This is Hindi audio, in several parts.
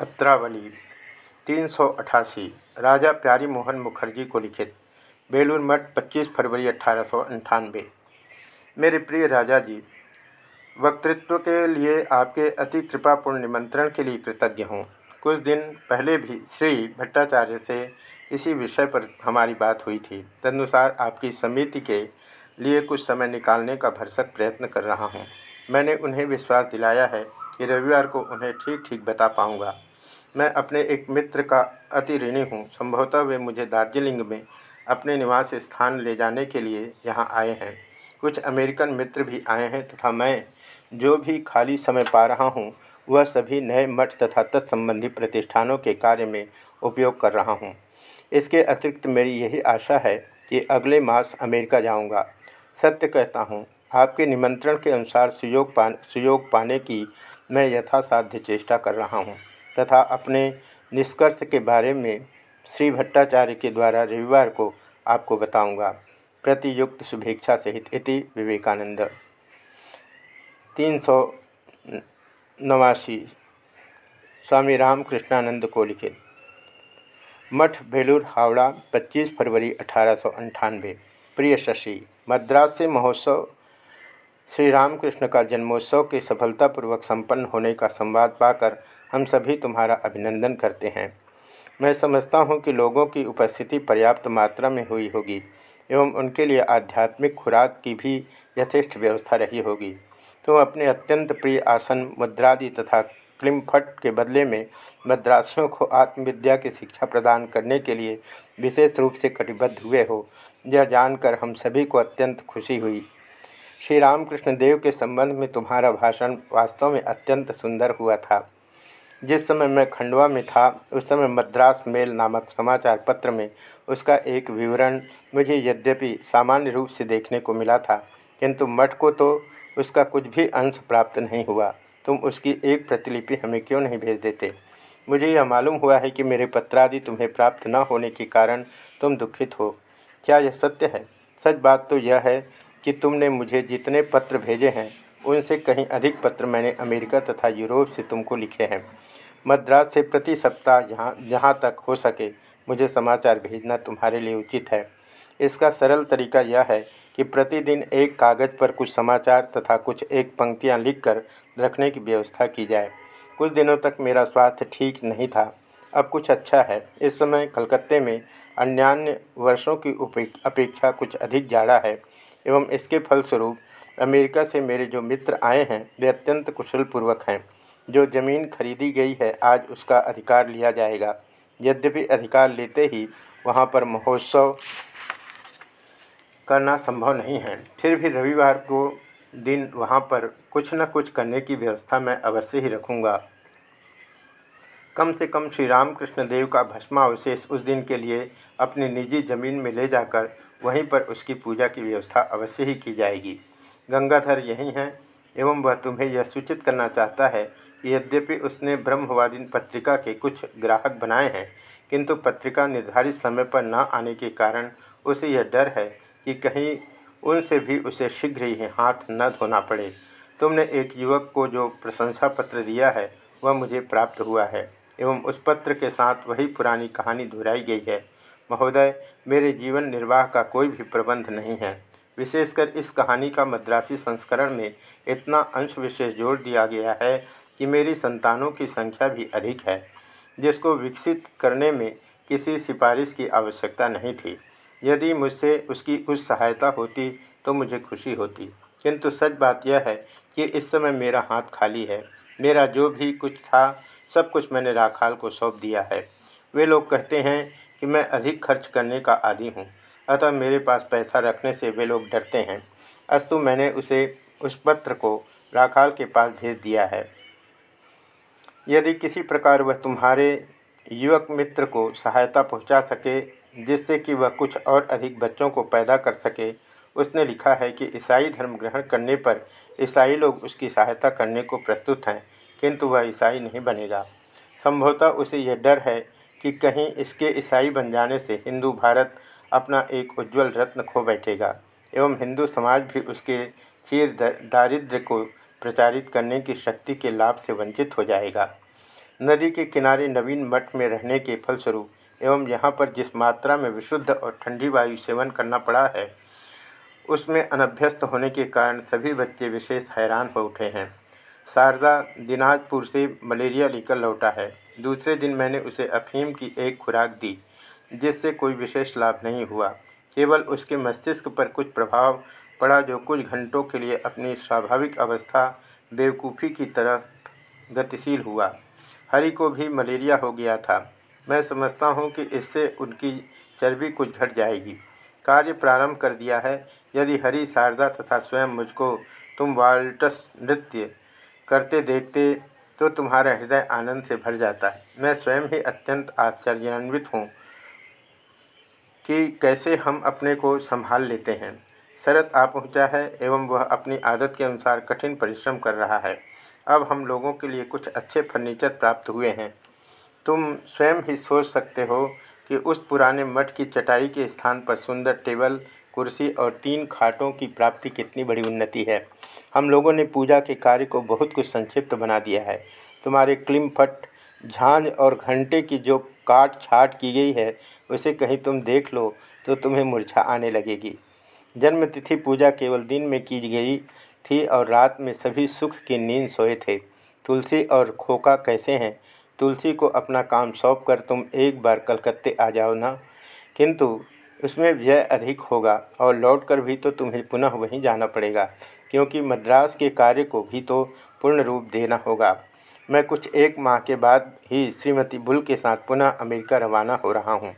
पत्रावली तीन सौ अठासी। राजा प्यारी मोहन मुखर्जी को लिखित, बेलूर मठ 25 फरवरी अठारह मेरे प्रिय राजा जी वक्तृत्व के लिए आपके अति कृपापूर्ण निमंत्रण के लिए कृतज्ञ हूँ। कुछ दिन पहले भी श्री भट्टाचार्य से इसी विषय पर हमारी बात हुई थी। तदनुसार आपकी समिति के लिए कुछ समय निकालने का भरसक प्रयत्न कर रहा हूँ। मैंने उन्हें विश्वास दिलाया है कि रविवार को उन्हें ठीक ठीक बता पाऊँगा। मैं अपने एक मित्र का अति ऋणी हूँ। संभवतः वे मुझे दार्जिलिंग में अपने निवास स्थान ले जाने के लिए यहाँ आए हैं। कुछ अमेरिकन मित्र भी आए हैं तथा मैं जो भी खाली समय पा रहा हूँ, वह सभी नए मठ तथा तत्संबंधी प्रतिष्ठानों के कार्य में उपयोग कर रहा हूँ। इसके अतिरिक्त मेरी यही आशा है कि अगले मास अमेरिका जाऊँगा। सत्य कहता हूँ, आपके निमंत्रण के अनुसार सुयोग पा सुयोग पाने की मैं यथासाध्य चेष्टा कर रहा हूँ। तथा अपने निष्कर्ष के बारे में श्री भट्टाचार्य के द्वारा रविवार को आपको बताऊँगा। प्रतियुक्त शुभेच्छा सहित इति विवेकानंद। तीन सौ नवासी, स्वामी रामकृष्णानंद को लिखित मठ, भेलूर, हावड़ा 25 फरवरी अठारह प्रिय शशि, मद्रास से महोत्सव, श्री रामकृष्ण का जन्मोत्सव के सफलतापूर्वक संपन्न होने का संवाद पाकर हम सभी तुम्हारा अभिनंदन करते हैं। मैं समझता हूँ कि लोगों की उपस्थिति पर्याप्त मात्रा में हुई होगी, एवं उनके लिए आध्यात्मिक खुराक की भी यथेष्ट व्यवस्था रही होगी। तुम तो अपने अत्यंत प्रिय आसन, मुद्रादि तथा क्लिमफट के बदले में मद्रासियों को आत्मविद्या की शिक्षा प्रदान करने के लिए विशेष रूप से कटिबद्ध हुए हो, यह जानकर हम सभी को अत्यंत खुशी हुई। श्री रामकृष्ण देव के संबंध में तुम्हारा भाषण वास्तव में अत्यंत सुंदर हुआ था। जिस समय मैं खंडवा में था, उस समय मद्रास मेल नामक समाचार पत्र में उसका एक विवरण मुझे यद्यपि सामान्य रूप से देखने को मिला था, किंतु मठ को तो उसका कुछ भी अंश प्राप्त नहीं हुआ। तुम उसकी एक प्रतिलिपि हमें क्यों नहीं भेज देते? मुझे यह मालूम हुआ है कि मेरे पत्रादि तुम्हें प्राप्त न होने के कारण तुम दुखित हो। क्या यह सत्य है? सच बात तो यह है कि तुमने मुझे जितने पत्र भेजे हैं, उनसे कहीं अधिक पत्र मैंने अमेरिका तथा यूरोप से तुमको लिखे हैं। मद्रास से प्रति सप्ताह यहाँ जहाँ तक हो सके, मुझे समाचार भेजना तुम्हारे लिए उचित है। इसका सरल तरीका यह है कि प्रतिदिन एक कागज़ पर कुछ समाचार तथा कुछ एक पंक्तियाँ लिखकर रखने की व्यवस्था की जाए। कुछ दिनों तक मेरा स्वास्थ्य ठीक नहीं था। अब कुछ अच्छा है। इस समय कलकत्ते में अन्यान्य वर्षों की अपेक्षा कुछ अधिक जाड़ा है एवं इसके फलस्वरूप अमेरिका से मेरे जो मित्र आए हैं, वे अत्यंत कुशलपूर्वक हैं। जो ज़मीन खरीदी गई है, आज उसका अधिकार लिया जाएगा। यद्यपि अधिकार लेते ही वहाँ पर महोत्सव करना संभव नहीं है। फिर भी रविवार को दिन वहाँ पर कुछ न कुछ करने की व्यवस्था मैं अवश्य ही रखूँगा। कम से कम श्री रामकृष्ण देव का भस्मावशेष उस दिन के लिए अपनी निजी ज़मीन में ले जाकर वहीं पर उसकी पूजा की व्यवस्था अवश्य ही की जाएगी। गंगाधर यही हैं, एवं वह तुम्हें यह सूचित करना चाहता है यद्यपि उसने ब्रह्मवादी पत्रिका के कुछ ग्राहक बनाए हैं, किंतु पत्रिका निर्धारित समय पर न आने के कारण उसे यह डर है कि कहीं उनसे भी उसे शीघ्र ही हाथ न धोना पड़े। तुमने एक युवक को जो प्रशंसा पत्र दिया है, वह मुझे प्राप्त हुआ है, एवं उस पत्र के साथ वही पुरानी कहानी दोहराई गई है। महोदय, मेरे जीवन निर्वाह का कोई भी प्रबंध नहीं है। विशेषकर इस कहानी का मद्रासी संस्करण में इतना अंश विशेष जोड़ दिया गया है कि मेरी संतानों की संख्या भी अधिक है, जिसको विकसित करने में किसी सिफारिश की आवश्यकता नहीं थी। यदि मुझसे उसकी कुछ सहायता होती तो मुझे खुशी होती। किंतु सच बात यह है कि इस समय मेरा हाथ खाली है। मेरा जो भी कुछ था, सब कुछ मैंने राखाल को सौंप दिया है। वे लोग कहते हैं कि मैं अधिक खर्च करने का आदि हूँ। अतः मेरे पास पैसा रखने से वे लोग डरते हैं। अस्तु मैंने उसे उस पत्र को राखाल के पास भेज दिया है। यदि किसी प्रकार वह तुम्हारे युवक मित्र को सहायता पहुँचा सके, जिससे कि वह कुछ और अधिक बच्चों को पैदा कर सके, उसने लिखा है कि ईसाई धर्म ग्रहण करने पर ईसाई लोग उसकी सहायता करने को प्रस्तुत हैं, किंतु वह ईसाई नहीं बनेगा। संभवतः उसे यह डर है कि कहीं इसके ईसाई बन जाने से हिंदू भारत अपना एक उज्ज्वल रत्न खो बैठेगा, एवं हिंदू समाज भी उसके चीर दारिद्र्य को प्रचारित करने की शक्ति के लाभ से वंचित हो जाएगा। नदी के किनारे नवीन मठ में रहने के फलस्वरूप, एवं यहाँ पर जिस मात्रा में विशुद्ध और ठंडी वायु सेवन करना पड़ा है, उसमें अनभ्यस्त होने के कारण सभी बच्चे विशेष हैरान हो उठे हैं। शारदा दिनाजपुर से मलेरिया लेकर लौटा है। दूसरे दिन मैंने उसे अफीम की एक खुराक दी, जिससे कोई विशेष लाभ नहीं हुआ। केवल उसके मस्तिष्क पर कुछ प्रभाव पड़ा जो कुछ घंटों के लिए अपनी स्वाभाविक अवस्था बेवकूफ़ी की तरह गतिशील हुआ। हरि को भी मलेरिया हो गया था। मैं समझता हूँ कि इससे उनकी चर्बी कुछ घट जाएगी। कार्य प्रारंभ कर दिया है। यदि हरि शारदा तथा स्वयं मुझको तुम वाल्टस नृत्य करते देखते तो तुम्हारा हृदय आनंद से भर जाता है। मैं स्वयं ही अत्यंत आश्चर्यान्वित हूँ कि कैसे हम अपने को संभाल लेते हैं। शरत आ पहुँचा है, एवं वह अपनी आदत के अनुसार कठिन परिश्रम कर रहा है। अब हम लोगों के लिए कुछ अच्छे फर्नीचर प्राप्त हुए हैं। तुम स्वयं ही सोच सकते हो कि उस पुराने मठ की चटाई के स्थान पर सुंदर टेबल, कुर्सी और तीन खाटों की प्राप्ति कितनी बड़ी उन्नति है। हम लोगों ने पूजा के कार्य को बहुत कुछ संक्षिप्त बना दिया है। तुम्हारे क्लिमफट झांझ और घंटे की जो काट छाट की गई है, उसे कहीं तुम देख लो तो तुम्हें मूर्छा आने लगेगी। जन्मतिथि पूजा केवल दिन में की गई थी और रात में सभी सुख की नींद सोए थे। तुलसी और खोका कैसे हैं? तुलसी को अपना काम सौंप कर तुम एक बार कलकत्ते आ जाओ ना। किंतु उसमें व्यय अधिक होगा और लौटकर भी तो तुम्हें पुनः वहीं जाना पड़ेगा, क्योंकि मद्रास के कार्य को भी तो पूर्ण रूप देना होगा। मैं कुछ एक माह के बाद ही श्रीमती बुल के साथ पुनः अमेरिका रवाना हो रहा हूँ।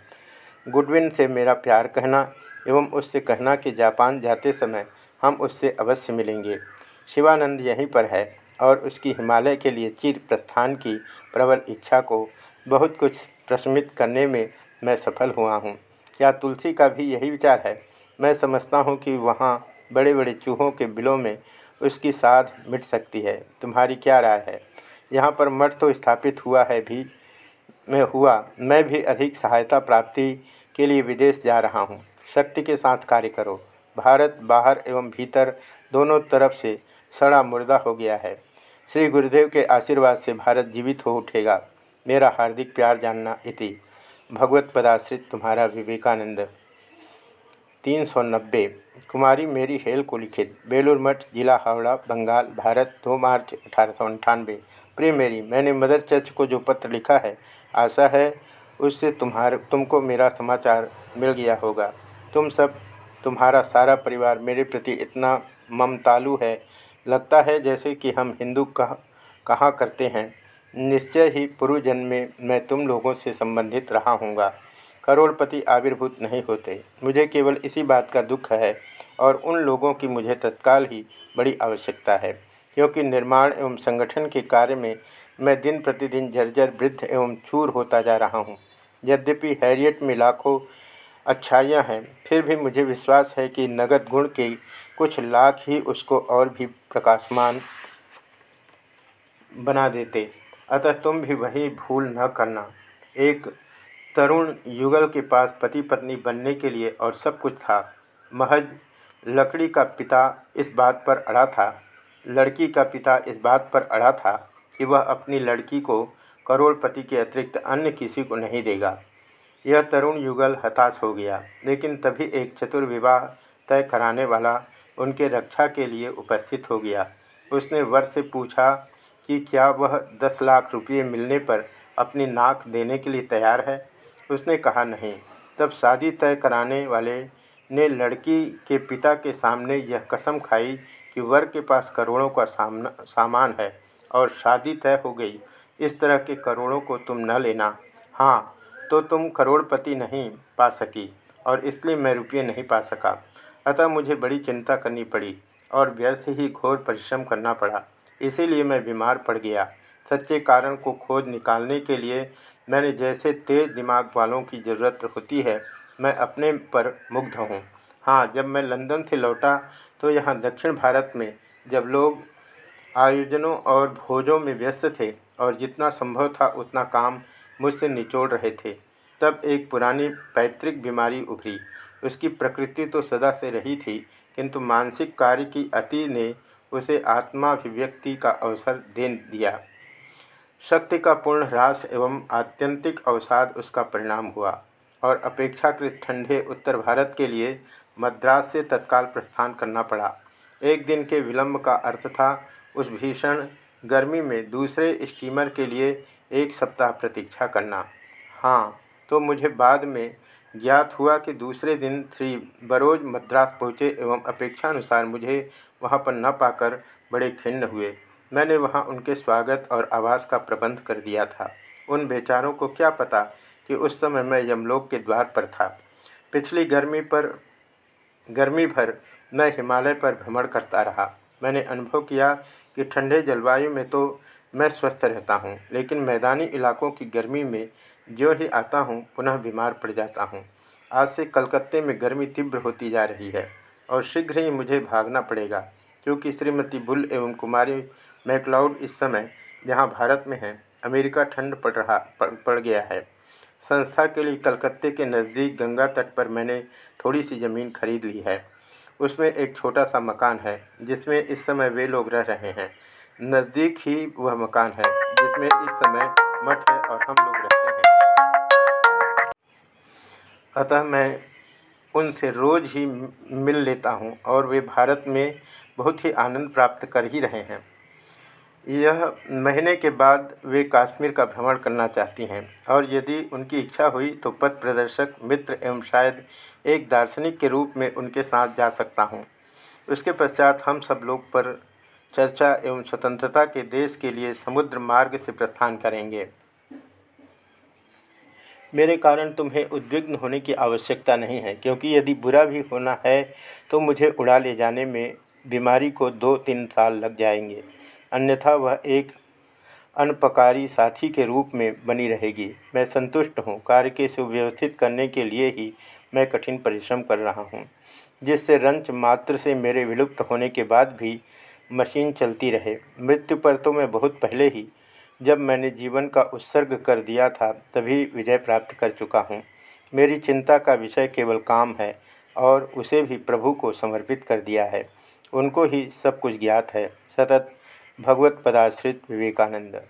गुडविन से मेरा प्यार कहना एवं उससे कहना कि जापान जाते समय हम उससे अवश्य मिलेंगे। शिवानंद यहीं पर है और उसकी हिमालय के लिए चिर प्रस्थान की प्रबल इच्छा को बहुत कुछ प्रशमित करने में मैं सफल हुआ हूँ। क्या तुलसी का भी यही विचार है? मैं समझता हूँ कि वहाँ बड़े बड़े चूहों के बिलों में उसकी साध मिट सकती है। तुम्हारी क्या राय है? यहाँ पर मठ तो स्थापित हुआ है भी, मैं हुआ। मैं भी अधिक सहायता प्राप्ति के लिए विदेश जा रहा हूँ। शक्ति के साथ कार्य करो। भारत, बाहर एवं भीतर दोनों तरफ़ से सड़ा मुर्दा हो गया है। श्री गुरुदेव के आशीर्वाद से भारत जीवित हो उठेगा। मेरा हार्दिक प्यार जानना इति। भगवत पदाश्रित तुम्हारा विवेकानंद। तीन सौ नब्बे। कुमारी मेरी हेल को लिखित। बेलूर मठ, जिला हावड़ा, बंगाल, भारत, दो मार्च अठारह सौ अंठानवे। प्रिय मेरी, मैंने मदर चर्च को जो पत्र लिखा है, आशा है उससे तुम्हारे, तुमको मेरा समाचार मिल गया होगा। तुम सब तुम्हारा सारा परिवार मेरे प्रति इतना ममतालु है। लगता है जैसे कि हम हिंदू कह, कहाँ करते हैं। निश्चय ही पूर्व जन्म में मैं तुम लोगों से संबंधित रहा हूँगा करोड़पति आविर्भूत नहीं होते। मुझे केवल इसी बात का दुख है और उन लोगों की मुझे तत्काल ही बड़ी आवश्यकता है। क्योंकि निर्माण एवं संगठन के कार्य में मैं दिन प्रतिदिन जर्जर, वृद्ध एवं चूर होता जा रहा हूँ। यद्यपि हैरियट में लाखों अच्छाइयाँ हैं। फिर भी मुझे विश्वास है कि नगद गुण के कुछ लाख ही उसको और भी प्रकाशमान बना देते। अतः तुम भी वही भूल न करना। एक तरुण युगल के पास पति पत्नी बनने के लिए और सब कुछ था। महज लकड़ी का पिता इस बात पर अड़ा था। लड़की का पिता इस बात पर अड़ा था कि वह अपनी लड़की को करोड़पति के अतिरिक्त अन्य किसी को नहीं देगा। यह तरुण युगल हताश हो गया, लेकिन तभी एक चतुर विवाह तय कराने वाला उनके रक्षा के लिए उपस्थित हो गया। उसने वर से पूछा कि क्या वह दस लाख रुपये मिलने पर अपनी नाक देने के लिए तैयार है? उसने कहा, नहीं। तब शादी तय कराने वाले ने लड़की के पिता के सामने यह कसम खाई कि वर के पास करोड़ों का सामना, सामान है और शादी तय हो गई। इस तरह के करोड़ों को तुम न लेना। हाँ तो तुम करोड़पति नहीं पा सकी, और इसलिए मैं रुपये नहीं पा सका। अतः मुझे बड़ी चिंता करनी पड़ी और व्यर्थ ही घोर परिश्रम करना पड़ा। इसीलिए मैं बीमार पड़ गया। सच्चे कारण को खोज निकालने के लिए मैंने जैसे तेज़ दिमाग वालों की ज़रूरत होती है, मैं अपने पर मुग्ध हूँ। हाँ जब मैं लंदन से लौटा तो यहाँ दक्षिण भारत में जब लोग आयोजनों और भोजों में व्यस्त थे, और जितना संभव था उतना काम मुझसे निचोड़ रहे थे। तब एक पुरानी पैतृक बीमारी उभरी। उसकी प्रकृति तो सदा से रही थी, किंतु मानसिक कार्य की अति ने उसे आत्माभिव्यक्ति का अवसर दे दिया। शक्ति का पूर्ण ह्रास एवं आत्यंतिक अवसाद उसका परिणाम हुआ और अपेक्षाकृत ठंडे उत्तर भारत के लिए मद्रास से तत्काल प्रस्थान करना पड़ा। एक दिन के विलंब का अर्थ था उस भीषण गर्मी में दूसरे स्टीमर के लिए एक सप्ताह प्रतीक्षा करना। हाँ तो मुझे बाद में ज्ञात हुआ कि दूसरे दिन श्री बरोज मद्रास पहुँचे एवं अपेक्षानुसार मुझे वहाँ पर न पाकर बड़े खिन्न हुए। मैंने वहाँ उनके स्वागत और आवास का प्रबंध कर दिया था। उन बेचारों को क्या पता कि उस समय मैं यमलोक के द्वार पर था। पिछली गर्मी पर, गर्मी भर मैं हिमालय पर भ्रमण करता रहा। मैंने अनुभव किया कि ठंडे जलवायु में तो मैं स्वस्थ रहता हूँ लेकिन मैदानी इलाकों की गर्मी में जो ही आता हूँ पुनः बीमार पड़ जाता हूँ। आज से कलकत्ते में गर्मी तीव्र होती जा रही है और शीघ्र ही मुझे भागना पड़ेगा क्योंकि श्रीमती बुल एवं कुमारी मैकलाउड इस समय जहाँ भारत में हैं अमेरिका ठंड पड़ रहा पड़, पड़ गया है। संस्था के लिए कलकत्ते के नज़दीक गंगा तट पर मैंने थोड़ी सी ज़मीन खरीद ली है। उसमें एक छोटा सा मकान है जिसमें इस समय वे लोग रह रहे हैं। नज़दीक ही वह मकान है, जिसमें इस समय मठ है और हम लोग रहते हैं। अतः मैं उनसे रोज़ ही मिल लेता हूँ और वे भारत में बहुत ही आनंद प्राप्त कर ही रहे हैं। यह महीने के बाद वे कश्मीर का भ्रमण करना चाहती हैं और यदि उनकी इच्छा हुई तो पथ प्रदर्शक, मित्र एवं शायद एक दार्शनिक के रूप में उनके साथ जा सकता हूँ। उसके पश्चात हम सब लोग पर चर्चा एवं स्वतंत्रता के देश के लिए समुद्र मार्ग से प्रस्थान करेंगे। मेरे कारण तुम्हें उद्विग्न होने की आवश्यकता नहीं है, क्योंकि यदि बुरा भी होना है तो मुझे उड़ा ले जाने में बीमारी को दो तीन साल लग जाएँगे। अन्यथा वह एक अनपकारी साथी के रूप में बनी रहेगी। मैं संतुष्ट हूँ। कार्य के सुव्यवस्थित करने के लिए ही मैं कठिन परिश्रम कर रहा हूँ, जिससे रंच मात्र से मेरे विलुप्त होने के बाद भी मशीन चलती रहे। मृत्यु पर तो मैं बहुत पहले ही, जब मैंने जीवन का उत्सर्ग कर दिया था, तभी विजय प्राप्त कर चुका हूँ। मेरी चिंता का विषय केवल काम है, और उसे भी प्रभु को समर्पित कर दिया है। उनको ही सब कुछ ज्ञात है। सतत भगवत पदाश्रित विवेकानंद।